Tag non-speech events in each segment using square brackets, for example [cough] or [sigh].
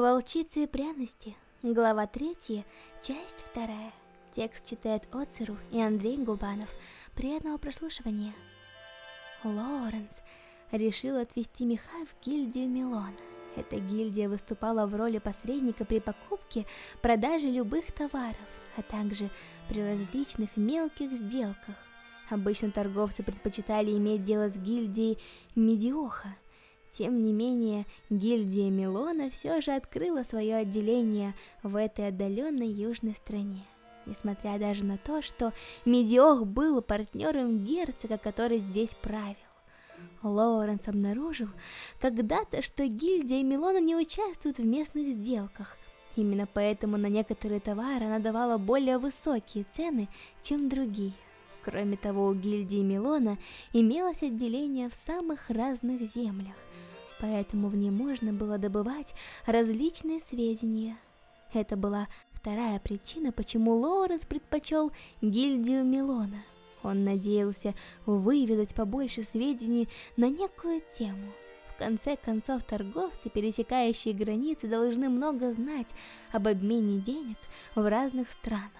Волчицы и пряности. Глава 3, часть 2. Текст читает Оцеру и Андрей Губанов. Приятного прослушивания. Лоуренс решил отвезти меха в гильдию Милона. Эта гильдия выступала в роли посредника при покупке, продаже любых товаров, а также при различных мелких сделках. Обычно торговцы предпочитали иметь дело с гильдией Медиоха – тем не менее, гильдия Милона все же открыла свое отделение в этой отдаленной южной стране. Несмотря даже на то, что Медиох был партнером герцога, который здесь правил. Лоуренс обнаружил когда-то, что гильдия Милона не участвует в местных сделках. Именно поэтому на некоторые товары она давала более высокие цены, чем другие. Кроме того, у гильдии Милона имелось отделение в самых разных землях – поэтому в ней можно было добывать различные сведения. Это была вторая причина, почему Лоуренс предпочел гильдию Милона. Он надеялся выведать побольше сведений на некую тему. В конце концов, торговцы, пересекающие границы, должны много знать об обмене денег в разных странах.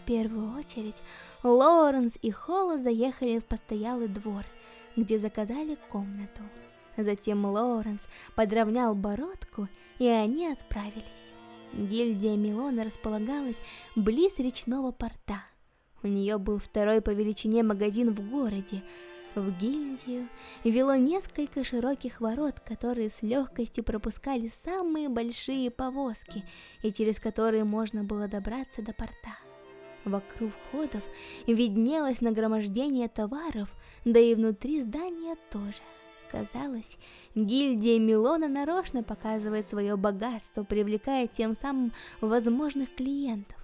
В первую очередь, Лоуренс и Холла заехали в постоялый двор – где заказали комнату. Затем Лоуренс подровнял бородку, и они отправились. Гильдия Милона располагалась близ речного порта. У нее был второй по величине магазин в городе. В гильдию вело несколько широких ворот, которые с легкостью пропускали самые большие повозки, и через которые можно было добраться до порта. Вокруг входов виднелось нагромождение товаров, да и внутри здания тоже. Казалось, гильдия Милона нарочно показывает свое богатство, привлекая тем самым возможных клиентов.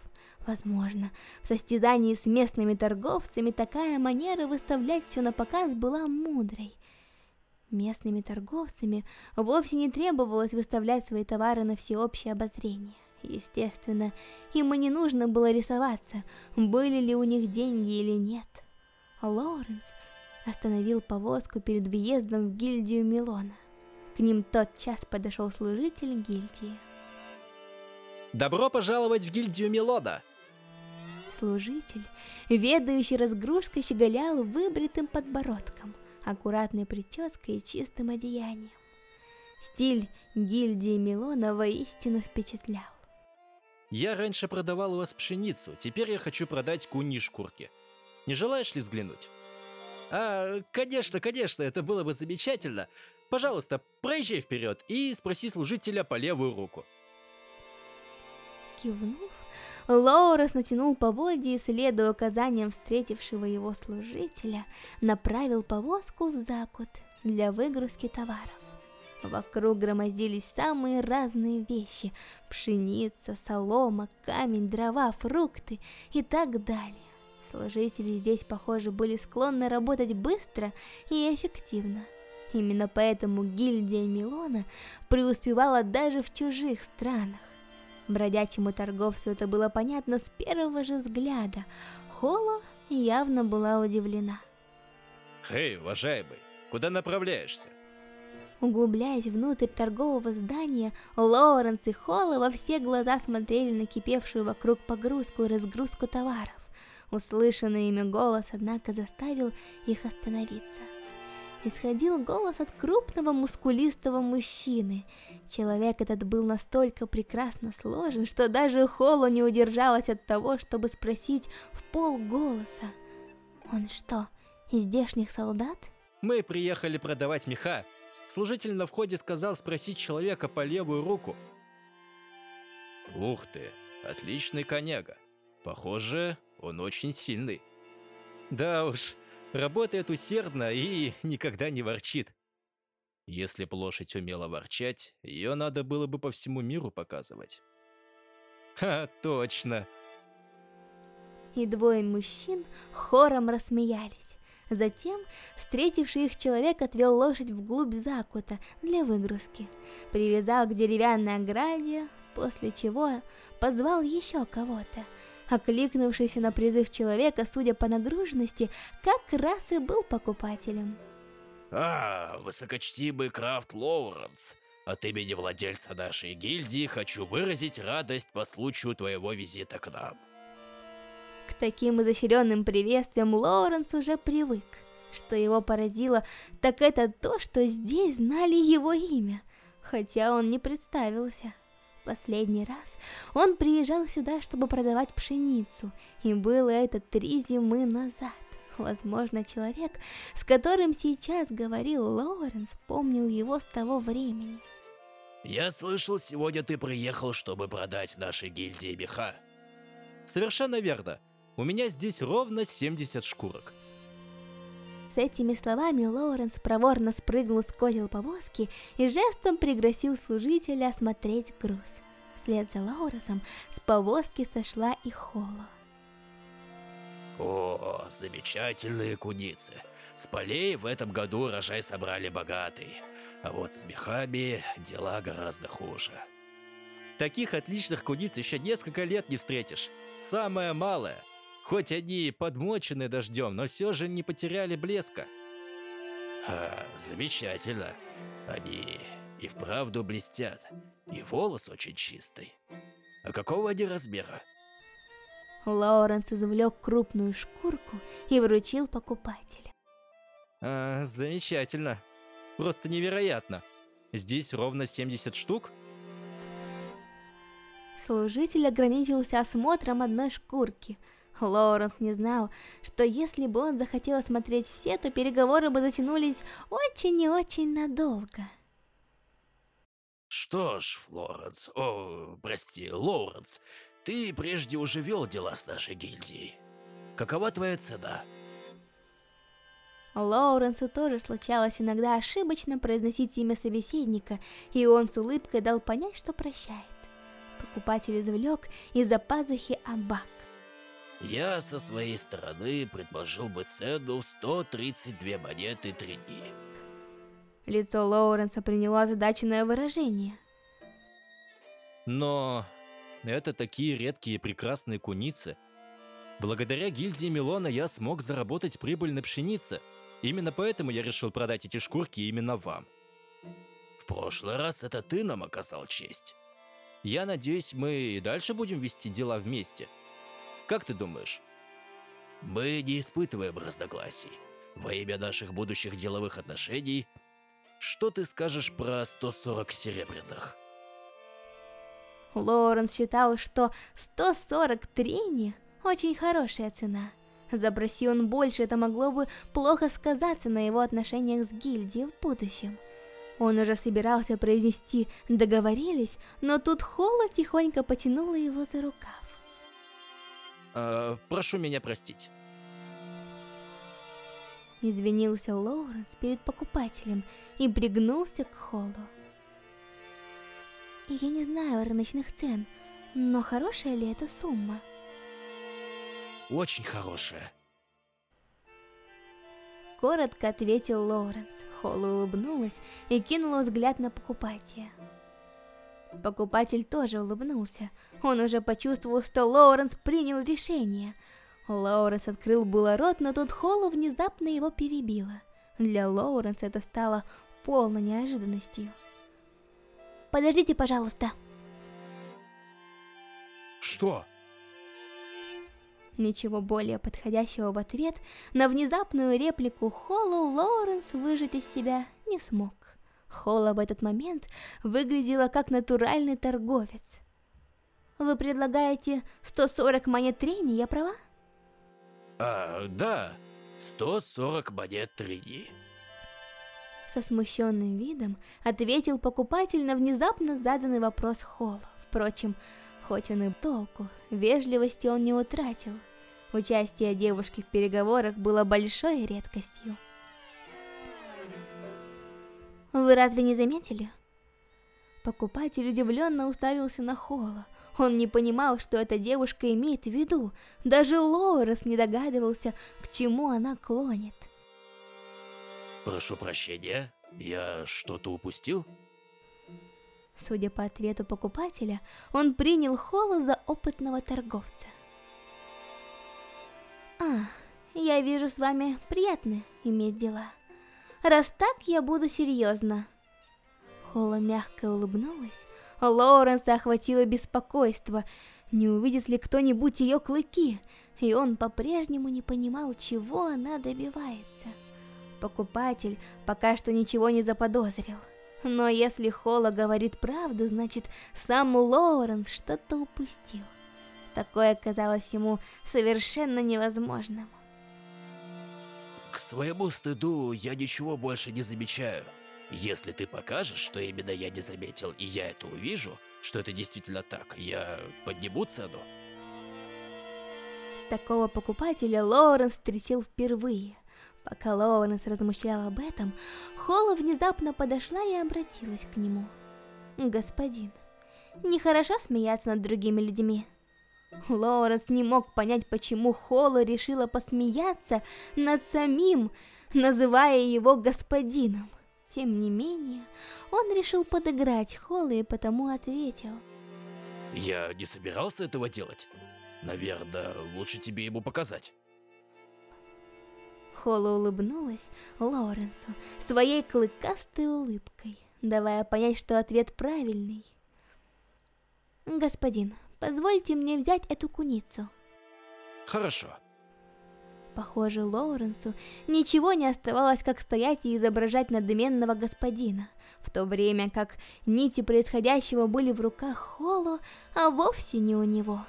Возможно, в состязании с местными торговцами такая манера выставлять все на показ была мудрой. Местными торговцами вовсе не требовалось выставлять свои товары на всеобщее обозрение. Естественно, ему не нужно было рисоваться, были ли у них деньги или нет. Лоуренс остановил повозку перед въездом в гильдию Милона. К ним тот час подошел служитель гильдии. «Добро пожаловать в гильдию Милона!» Служитель, ведающий разгрузкой, щеголял выбритым подбородком, аккуратной прической и чистым одеянием. Стиль гильдии Милона воистину впечатлял. Я раньше продавал у вас пшеницу, теперь я хочу продать куньи шкурки. Не желаешь ли взглянуть? А, конечно, конечно, это было бы замечательно. Пожалуйста, проезжай вперед и спроси служителя по левую руку. Кивнув, Лоурес натянул поводья и, следуя указаниям встретившего его служителя, направил повозку в закут для выгрузки товаров. Вокруг громоздились самые разные вещи – пшеница, солома, камень, дрова, фрукты и так далее. Служители здесь, похоже, были склонны работать быстро и эффективно. Именно поэтому гильдия Милона преуспевала даже в чужих странах. Бродячему торговцу это было понятно с первого же взгляда. Холо явно была удивлена. «Эй, уважаемый, куда направляешься?» Углубляясь внутрь торгового здания, Лоуренс и Холла во все глаза смотрели на кипевшую вокруг погрузку и разгрузку товаров. Услышанный ими голос, однако, заставил их остановиться. Исходил голос от крупного мускулистого мужчины. Человек этот был настолько прекрасно сложен, что даже Холла не удержалась от того, чтобы спросить в полголоса. «Он что, из здешних солдат?» «Мы приехали продавать меха», Служитель на входе сказал спросить человека по левую руку. Ух ты, отличный коняга. Похоже, он очень сильный. Да уж, работает усердно и никогда не ворчит. Если б лошадь умела ворчать, ее надо было бы по всему миру показывать. Ха, точно. И двое мужчин хором рассмеялись. Затем встретивший их человек отвел лошадь вглубь закута для выгрузки, привязал к деревянной ограде, после чего позвал еще кого-то. Окликнувшийся на призыв человека, судя по нагруженности, как раз и был покупателем. «А, высокочтимый Крафт Лоуренс, От имени владельца нашей гильдии хочу выразить радость по случаю твоего визита к нам. Таким изощренным приветствиям Лоуренс уже привык. Что его поразило, так это то, что здесь знали его имя, хотя он не представился. Последний раз он приезжал сюда, чтобы продавать пшеницу, и было это три зимы назад. Возможно, человек, с которым сейчас говорил Лоуренс, помнил его с того времени. Я слышал, сегодня ты приехал, чтобы продать нашей гильдии меха. Совершенно верно. У меня здесь ровно 70 шкурок. С этими словами Лоуренс проворно спрыгнул с козел повозки и жестом пригласил служителя осмотреть груз. Вслед за Лоуренсом с повозки сошла и Холло. О, замечательные куницы. С полей в этом году урожай собрали богатый. А вот с мехами дела гораздо хуже. Таких отличных куниц еще несколько лет не встретишь. Самое малое. Хоть они подмочены дождем, но все же не потеряли блеска. А, замечательно. Они и вправду блестят. И волос очень чистый. А какого они размера? Лоуренс извлек крупную шкурку и вручил покупателю. А, замечательно. Просто невероятно. Здесь ровно 70 штук? Служитель ограничился осмотром одной шкурки. Лоуренс не знал, что если бы он захотел осмотреть все, то переговоры бы затянулись очень и очень надолго. Что ж, Флоренс, о, прости, Лоуренс, ты прежде уже вел дела с нашей гильдией. Какова твоя цена? Лоуренсу тоже случалось иногда ошибочно произносить имя собеседника, и он с улыбкой дал понять, что прощает. Покупатель извлек из-за пазухи абак. Я со своей стороны предложил бы цену в 132 монеты три дни. Лицо Лоуренса приняло озадаченное выражение. Но это такие редкие и прекрасные куницы. Благодаря гильдии Милона я смог заработать прибыль на пшенице. Именно поэтому я решил продать эти шкурки именно вам. В прошлый раз это ты нам оказал честь. Я надеюсь, мы и дальше будем вести дела вместе. Как ты думаешь? Мы не испытываем разногласий. Во имя наших будущих деловых отношений, что ты скажешь про 140 серебряных? Лоренс считал, что 140 трени – очень хорошая цена. Запроси он больше, это могло бы плохо сказаться на его отношениях с гильдией в будущем. Он уже собирался произнести «договорились», но тут Холла тихонько потянула его за рукав. Э, прошу меня простить. Извинился Лоуренс перед покупателем и пригнулся к Холлу. Я не знаю рыночных цен, но хорошая ли эта сумма? Очень хорошая. Коротко ответил Лоуренс. Холла улыбнулась и кинула взгляд на покупателя. Покупатель тоже улыбнулся. Он уже почувствовал, что Лоуренс принял решение. Лоуренс открыл было рот, но тут Холла внезапно его перебила. Для Лоуренса это стало полной неожиданностью. «Подождите, пожалуйста». Что? Ничего более подходящего в ответ на внезапную реплику Холла Лоуренс выжить из себя не смог. Холла в этот момент выглядела как натуральный торговец. Вы предлагаете 140 монет трени, я права? А, да, 140 монет трени. Со смущенным видом ответил покупатель на внезапно заданный вопрос Холла. Впрочем, хоть он и толку, вежливости он не утратил. Участие девушки в переговорах было большой редкостью. Вы разве не заметили? Покупатель удивленно уставился на Холла. Он не понимал, что эта девушка имеет в виду. Даже Лоурес не догадывался, к чему она клонит. Прошу прощения, я что-то упустил? Судя по ответу покупателя, он принял Холла за опытного торговца. А, я вижу, с вами приятно иметь дела. Раз так, я буду серьезно. Холла мягко улыбнулась. Лоуренса охватило беспокойство. Не увидит ли кто-нибудь ее клыки? И он по-прежнему не понимал, чего она добивается. Покупатель пока что ничего не заподозрил. Но если Холла говорит правду, значит, сам Лоуренс что-то упустил. Такое казалось ему совершенно невозможным. К своему стыду я ничего больше не замечаю. Если ты покажешь, что именно я не заметил, и я это увижу, что это действительно так, я подниму цену. Такого покупателя Лоуренс встретил впервые. Пока Лоуренс размышлял об этом, Холла внезапно подошла и обратилась к нему. «Господин, нехорошо смеяться над другими людьми». Лоуренс не мог понять, почему Холла решила посмеяться над самим, называя его господином. Тем не менее, он решил подыграть Холле и потому ответил. «Я не собирался этого делать. Наверное, лучше тебе ему показать». Холла улыбнулась Лоренсу своей клыкастой улыбкой, давая понять, что ответ правильный. «Господин, позвольте мне взять эту куницу». «Хорошо». Похоже, Лоуренсу ничего не оставалось, как стоять и изображать надменного господина, в то время как нити происходящего были в руках Холло, а вовсе не у него.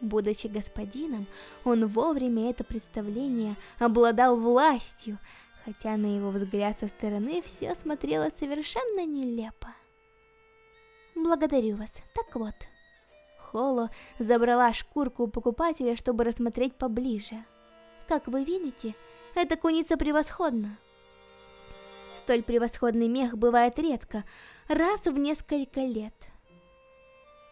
Будучи господином, он вовремя это представление обладал властью, хотя на его взгляд со стороны все смотрело совершенно нелепо. «Благодарю вас. Так вот». Холо забрала шкурку у покупателя, чтобы рассмотреть поближе. Как вы видите, эта куница превосходна. Столь превосходный мех бывает редко, раз в несколько лет.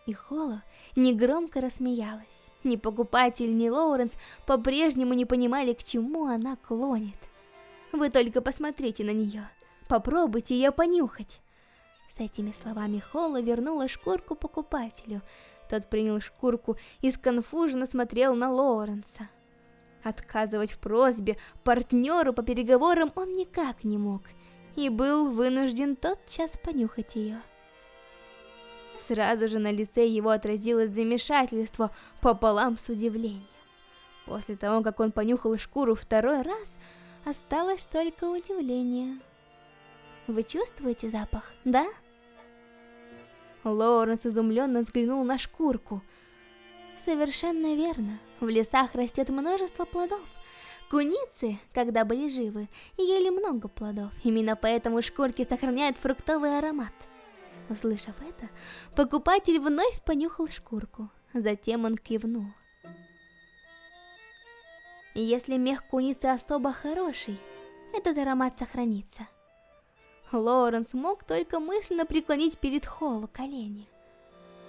И Холо негромко рассмеялась. Ни покупатель, ни Лоуренс по-прежнему не понимали, к чему она клонит. Вы только посмотрите на нее. Попробуйте ее понюхать. С этими словами Холла вернула шкурку покупателю. Тот принял шкурку и сконфуженно смотрел на Лоуренса. Отказывать в просьбе партнеру по переговорам он никак не мог, и был вынужден тотчас понюхать ее. Сразу же на лице его отразилось замешательство пополам с удивлением. После того, как он понюхал шкуру второй раз, осталось только удивление. Вы чувствуете запах, да? Лоуренс изумленно взглянул на шкурку. Совершенно верно. В лесах растет множество плодов. Куницы, когда были живы, ели много плодов. Именно поэтому шкурки сохраняют фруктовый аромат. Услышав это, покупатель вновь понюхал шкурку. Затем он кивнул. Если мех куницы особо хороший, этот аромат сохранится. Лоуренс мог только мысленно преклонить перед Холлу колени.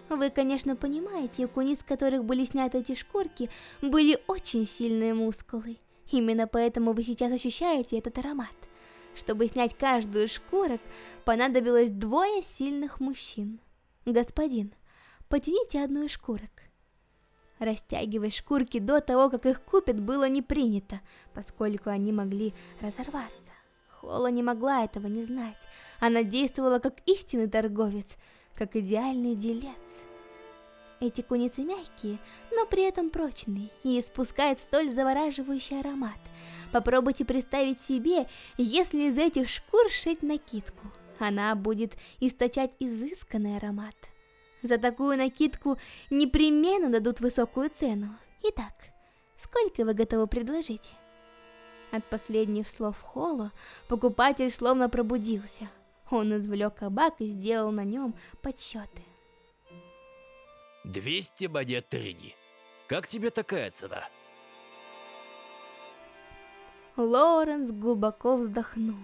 Вы, конечно, понимаете, у куниц, с которых были сняты эти шкурки, были очень сильные мускулы. Именно поэтому вы сейчас ощущаете этот аромат. Чтобы снять каждую из шкурок, понадобилось двое сильных мужчин. Господин, потяните одну из шкурок. Растягивать шкурки до того, как их купят, было не принято, поскольку они могли разорваться. Холла не могла этого не знать. Она действовала как истинный торговец, как идеальный делец. Эти куницы мягкие, но при этом прочные и испускают столь завораживающий аромат – Попробуйте представить себе, если из этих шкур шить накидку. Она будет источать изысканный аромат. За такую накидку непременно дадут высокую цену. Итак, сколько вы готовы предложить? От последних слов Холо покупатель словно пробудился. Он извлек кабак и сделал на нем подсчеты. 200 монет Трини. Как тебе такая цена? Лоуренс глубоко вздохнул.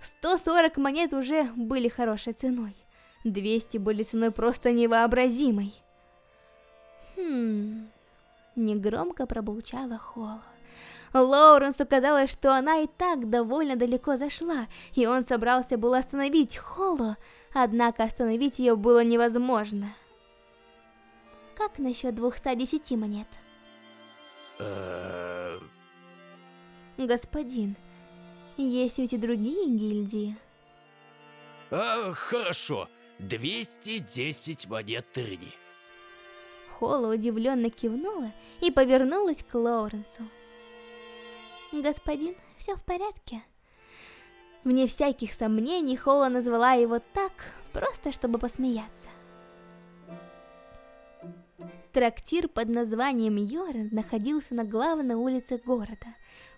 140 монет уже были хорошей ценой. 200 были ценой просто невообразимой. Хм... Негромко пробулчала Холла. Лоуренсу казалось, что она и так довольно далеко зашла, и он собрался было остановить Холлу, однако остановить ее было невозможно. Как насчет 210 монет? Господин, есть ведь и другие гильдии. А, хорошо. 210 монет Трини. Холла удивленно кивнула и повернулась к Лоуренсу. «Господин, все в порядке?» Вне всяких сомнений Холла назвала его так, просто чтобы посмеяться. Трактир под названием Йорен находился на главной улице города.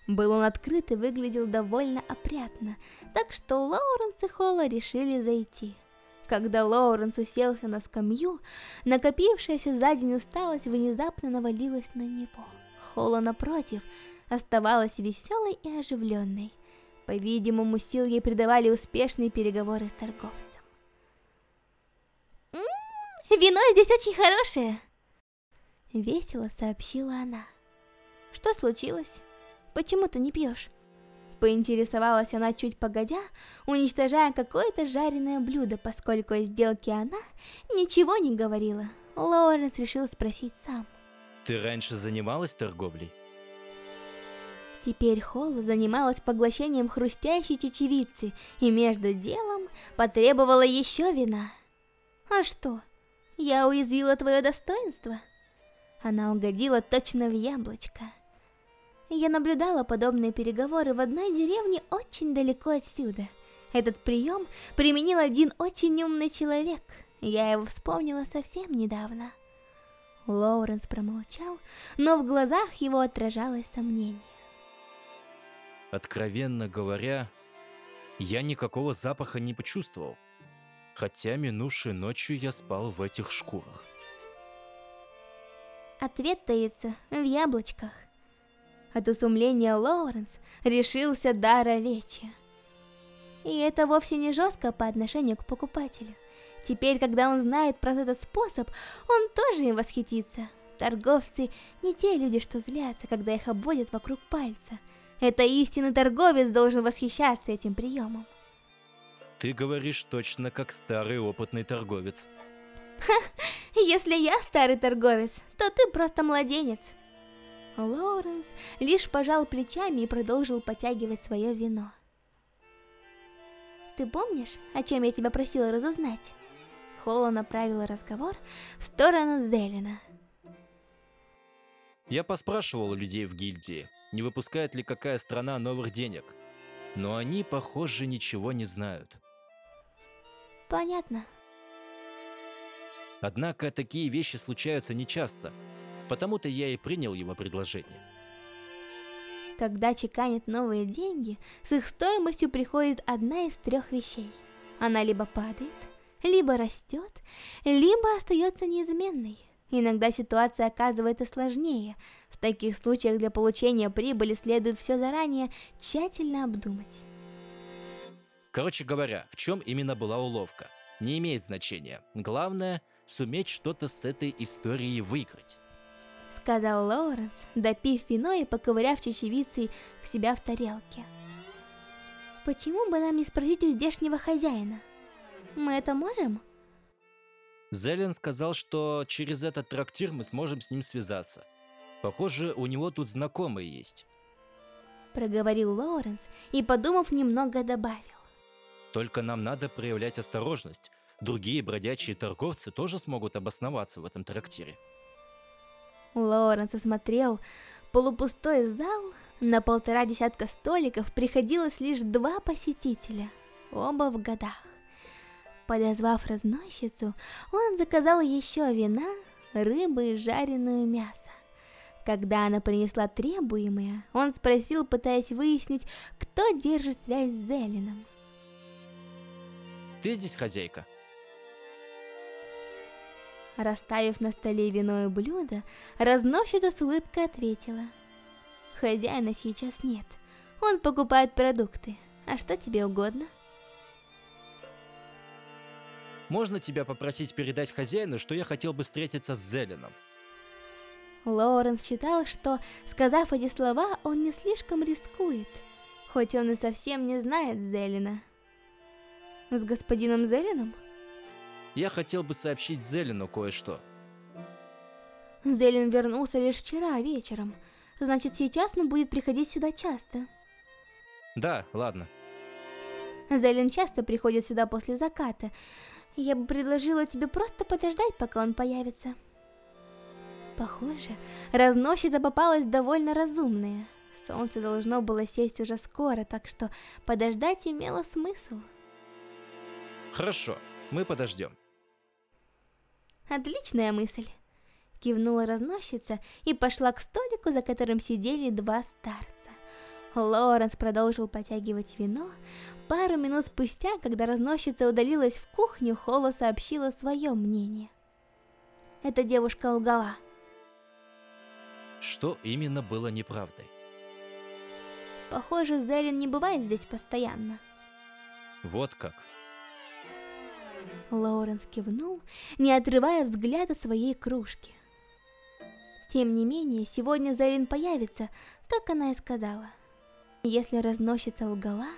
Был он открыт и выглядел довольно опрятно, так что Лоуренс и Холла решили зайти. Когда Лоуренс уселся на скамью, накопившаяся за день усталость внезапно навалилась на него. Холла, напротив, оставалась веселой и оживленной. По-видимому, сил ей придавали успешные переговоры с торговцем. «М -м, «Вино здесь очень хорошее!» Весело сообщила она. «Что случилось? Почему ты не пьешь?» Поинтересовалась она чуть погодя, уничтожая какое-то жареное блюдо, поскольку о сделке она ничего не говорила. Лоуренс решил спросить сам. Ты раньше занималась торговлей? Теперь Холла занималась поглощением хрустящей чечевицы и между делом потребовала еще вина. А что, я уязвила твое достоинство? Она угодила точно в яблочко. Я наблюдала подобные переговоры в одной деревне очень далеко отсюда. Этот прием применил один очень умный человек. Я его вспомнила совсем недавно. Лоуренс промолчал, но в глазах его отражалось сомнение. Откровенно говоря, я никакого запаха не почувствовал. Хотя минувшей ночью я спал в этих шкурах. Ответ таится в яблочках. От усумления Лоуренс решился дара речи. И это вовсе не жестко по отношению к покупателю. Теперь, когда он знает про этот способ, он тоже им восхитится. Торговцы не те люди, что злятся, когда их обводят вокруг пальца. Это истинный торговец должен восхищаться этим приемом. Ты говоришь точно как старый опытный торговец. Ха, если я старый торговец, то ты просто младенец. Лоуренс лишь пожал плечами и продолжил потягивать свое вино. Ты помнишь, о чем я тебя просила разузнать? Холла направила разговор в сторону Зелена. Я поспрашивал людей в гильдии, не выпускает ли какая страна новых денег. Но они, похоже, ничего не знают. Понятно. Однако такие вещи случаются нечасто, потому-то я и принял его предложение. Когда чеканят новые деньги, с их стоимостью приходит одна из трех вещей. Она либо падает, либо растет, либо остается неизменной. Иногда ситуация оказывается сложнее. В таких случаях для получения прибыли следует все заранее тщательно обдумать. Короче говоря, в чем именно была уловка, не имеет значения. Главное, суметь что-то с этой историей выиграть. Сказал Лоуренс, допив вино и поковыряв чечевицей в себя в тарелке. Почему бы нам не спросить у здешнего хозяина? Мы это можем? Зелен сказал, что через этот трактир мы сможем с ним связаться. Похоже, у него тут знакомые есть. Проговорил Лоуренс и, подумав, немного добавил. Только нам надо проявлять осторожность. Другие бродячие торговцы тоже смогут обосноваться в этом трактире. Лоуренс осмотрел полупустой зал. На полтора десятка столиков приходилось лишь два посетителя, оба в годах. Подозвав разносчицу, он заказал еще вина, рыбы и жареное мясо. Когда она принесла требуемое, он спросил, пытаясь выяснить, кто держит связь с Зелином. «Ты здесь хозяйка?» Расставив на столе вино и блюдо, разносчица с улыбкой ответила. «Хозяина сейчас нет, он покупает продукты. А что тебе угодно?» Можно тебя попросить передать хозяину, что я хотел бы встретиться с Зеленом? Лоуренс считал, что, сказав эти слова, он не слишком рискует, хоть он и совсем не знает Зелена. С господином Зеленом? Я хотел бы сообщить Зелену кое-что. Зелен вернулся лишь вчера вечером, значит сейчас он будет приходить сюда часто. Да, ладно. Зелен часто приходит сюда после заката. Я бы предложила тебе просто подождать, пока он появится. Похоже, разносчица попалась довольно разумная. Солнце должно было сесть уже скоро, так что подождать имело смысл. Хорошо, мы подождем. Отличная мысль. Кивнула разносчица и пошла к столику, за которым сидели два старца. Лоренс продолжил потягивать вино. Пару минут спустя, когда разносчица удалилась в кухню, Холла сообщила свое мнение. Эта девушка лгала. Что именно было неправдой? Похоже, Зелин не бывает здесь постоянно. Вот как. Лоуренс кивнул, не отрывая взгляд от своей кружки. Тем не менее, сегодня Зелин появится, как она и сказала. Если разносчица лгала,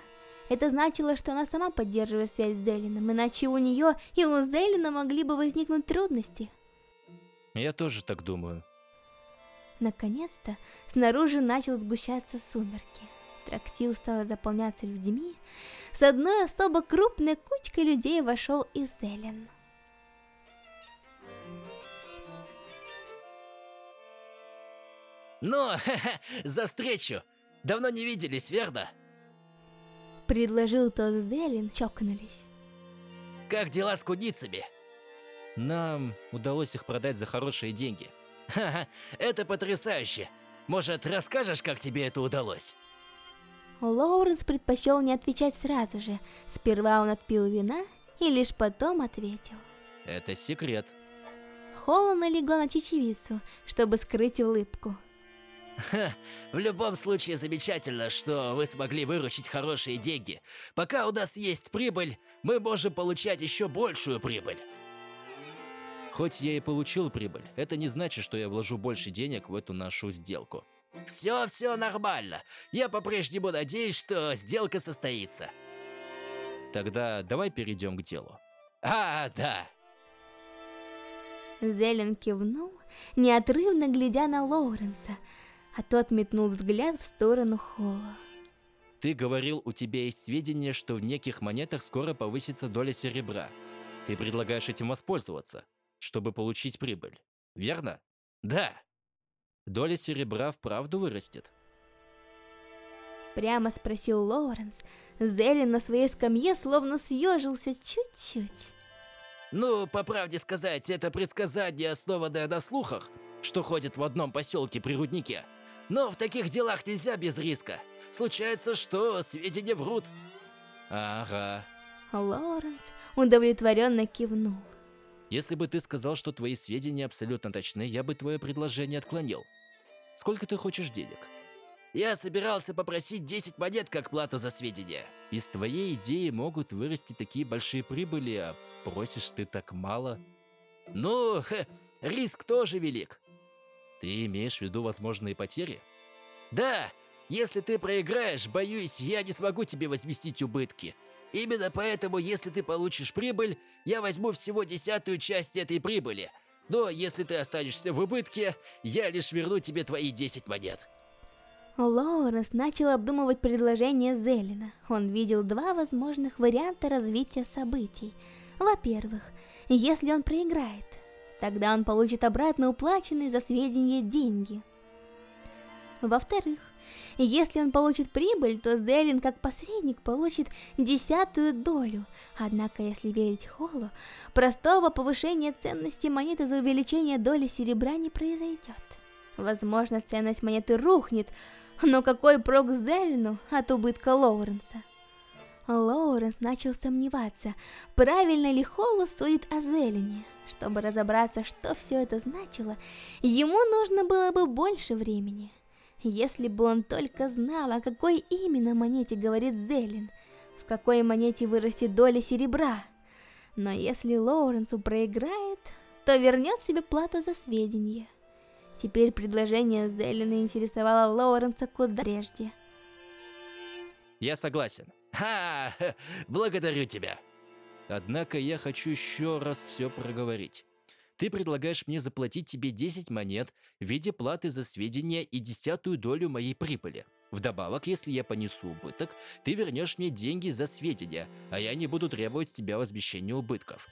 это значило, что она сама поддерживает связь с Зелином, иначе у нее и у Зелина могли бы возникнуть трудности. Я тоже так думаю. Наконец-то снаружи начал сгущаться сумерки. Трактил стал заполняться людьми. С одной особо крупной кучкой людей вошел и Зелен. Ну, [laughs] за встречу! Давно не виделись, верно? Предложил тот Зелен, чокнулись. Как дела с куницами? Нам удалось их продать за хорошие деньги. Ха-ха, это потрясающе. Может, расскажешь, как тебе это удалось? Лоуренс предпочел не отвечать сразу же. Сперва он отпил вина и лишь потом ответил. Это секрет. Холла налегла на чечевицу, чтобы скрыть улыбку. Ха, в любом случае замечательно, что вы смогли выручить хорошие деньги. Пока у нас есть прибыль, мы можем получать еще большую прибыль. Хоть я и получил прибыль, это не значит, что я вложу больше денег в эту нашу сделку. Все, все нормально. Я по-прежнему надеюсь, что сделка состоится. Тогда давай перейдем к делу. А, да. Зелен кивнул, неотрывно глядя на Лоуренса, а тот метнул взгляд в сторону Холла. Ты говорил, у тебя есть сведения, что в неких монетах скоро повысится доля серебра. Ты предлагаешь этим воспользоваться, чтобы получить прибыль, верно? Да. Доля серебра вправду вырастет? Прямо спросил Лоуренс. Зелен на своей скамье словно съежился чуть-чуть. Ну, по правде сказать, это предсказание, основанное на слухах, что ходит в одном поселке при руднике. Но в таких делах нельзя без риска. Случается, что сведения врут. Ага. Лоуренс удовлетворенно кивнул. Если бы ты сказал, что твои сведения абсолютно точны, я бы твое предложение отклонил. Сколько ты хочешь денег? Я собирался попросить 10 монет как плату за сведения. Из твоей идеи могут вырасти такие большие прибыли, а просишь ты так мало. Ну, хе, риск тоже велик. Ты имеешь в виду возможные потери? Да, если ты проиграешь, боюсь, я не смогу тебе возместить убытки. Именно поэтому, если ты получишь прибыль, я возьму всего десятую часть этой прибыли. Но если ты останешься в убытке, я лишь верну тебе твои 10 монет. Лоуренс начал обдумывать предложение Зелена. Он видел два возможных варианта развития событий. Во-первых, если он проиграет, тогда он получит обратно уплаченные за сведения деньги. Во-вторых, если он получит прибыль, то Зелин как посредник получит десятую долю. Однако, если верить Холлу, простого повышения ценности монеты за увеличение доли серебра не произойдет. Возможно, ценность монеты рухнет, но какой прок Зелину от убытка Лоуренса? Лоуренс начал сомневаться, правильно ли Холлу судит о Зелине. Чтобы разобраться, что все это значило, ему нужно было бы больше времени. Если бы он только знал, о какой именно монете говорит Зелин, в какой монете вырастет доля серебра. Но если Лоуренсу проиграет, то вернет себе плату за сведения. Теперь предложение Зелина интересовало Лоуренса куда прежде. Я согласен. Ха, [laughs] благодарю тебя. Однако я хочу еще раз все проговорить. Ты предлагаешь мне заплатить тебе 10 монет в виде платы за сведения и десятую долю моей прибыли. Вдобавок, если я понесу убыток, ты вернешь мне деньги за сведения, а я не буду требовать с тебя возмещения убытков.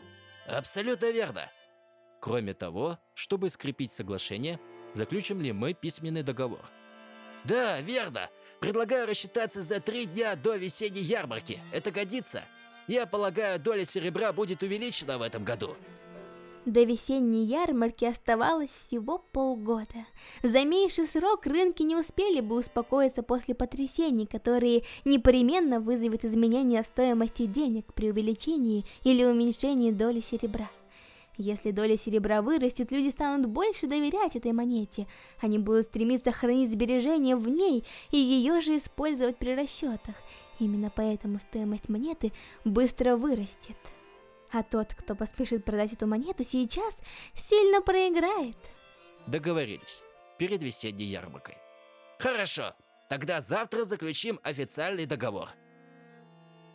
Абсолютно верно. Кроме того, чтобы скрепить соглашение, заключим ли мы письменный договор? Да, верно. Предлагаю рассчитаться за три дня до весенней ярмарки. Это годится? Я полагаю, доля серебра будет увеличена в этом году. До весенней ярмарки оставалось всего полгода. За меньший срок рынки не успели бы успокоиться после потрясений, которые непременно вызовут изменение стоимости денег при увеличении или уменьшении доли серебра. Если доля серебра вырастет, люди станут больше доверять этой монете. Они будут стремиться хранить сбережения в ней и ее же использовать при расчетах. Именно поэтому стоимость монеты быстро вырастет. А тот, кто поспешит продать эту монету сейчас, сильно проиграет. Договорились. Перед весенней ярмаркой. Хорошо. Тогда завтра заключим официальный договор.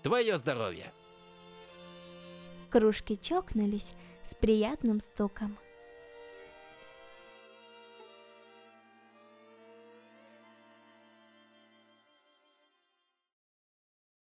Твое здоровье. Кружки чокнулись с приятным стуком.